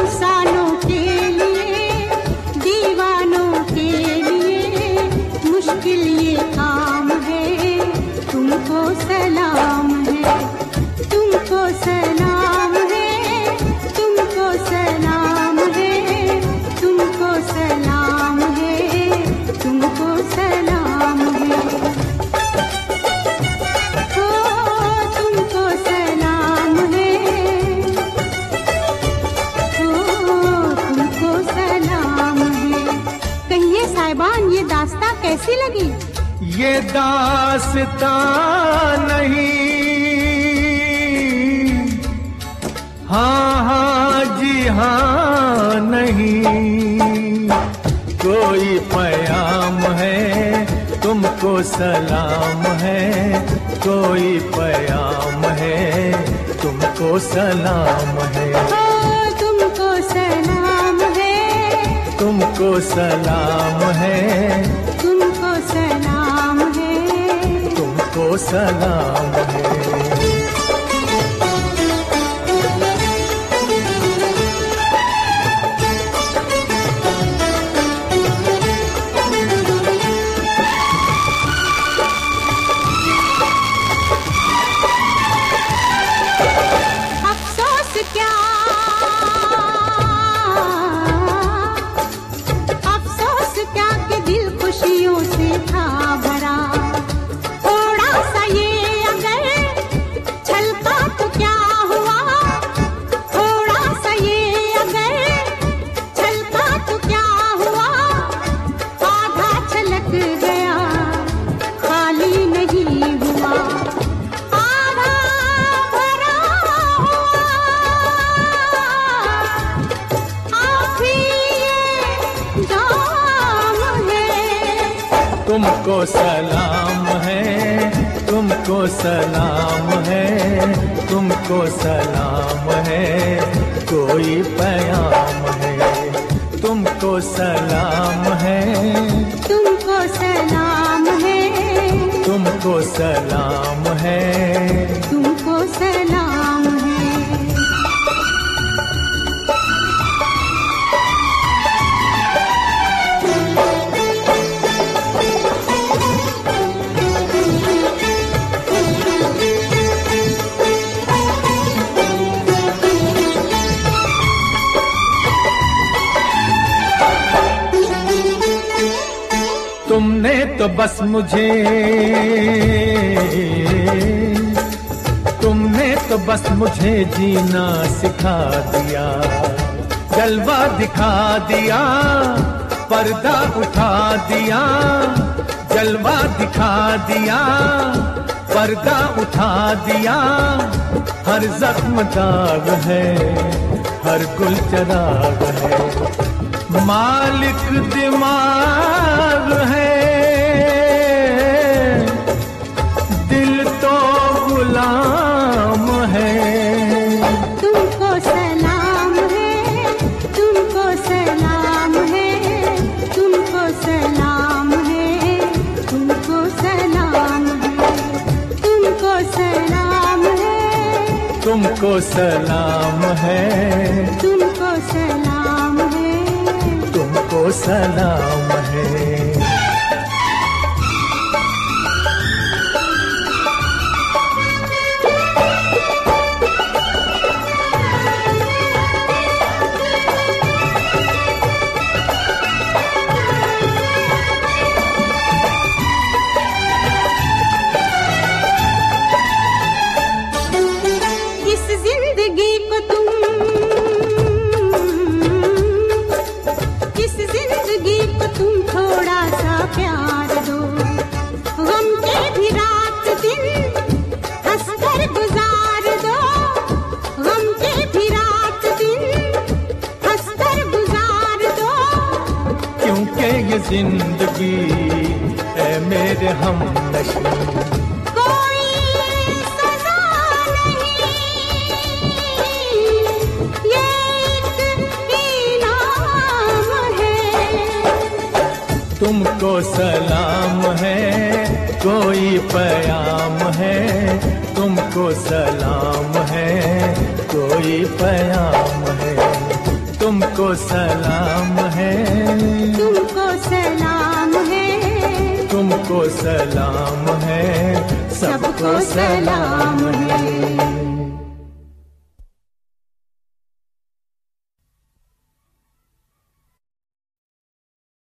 I'm sorry. कैसी लगी? ये दासता नहीं। हाँ हाँ जी हाँ नहीं। कोई पयाम है तुमको सलाम है। कोई पयाम है तुमको सलाम है। तुमको सलाम है। तुमको सलाम है। तुमको सलाम है। तुमको सलाम है तुमको सलाम है तुमको सलाम है कोई पयाम है तुमको सलाम है। तुमको सलाम है। तुमको सलाम है। तुमने तो बस मुझे, तुमने तो बस मुझे जीना सिखा दिया, जलवा दिखा दिया, पर्दा उठा दिया, जलवा दिखा दिया, पर्दा उठा दिया, हर जख्म दाग है, हर गुल चराग है। मालिक दिमाग है। दिल तो गुलाम है। तुमको सलाम है तुमको सलाम है तुमको सलाम है तुमको सलाम है तुमको सलाम है। तुमको सलाम है। सलाम है। क्योंकि ये ज़िंदगी है मेरे हम नशी है। तुमको सलाम है कोई पयाम है तुमको सलाम है कोई पयाम है। तुमको सलाम है। तुमको सलाम है। तुमको सलाम है। सबको सलाम है।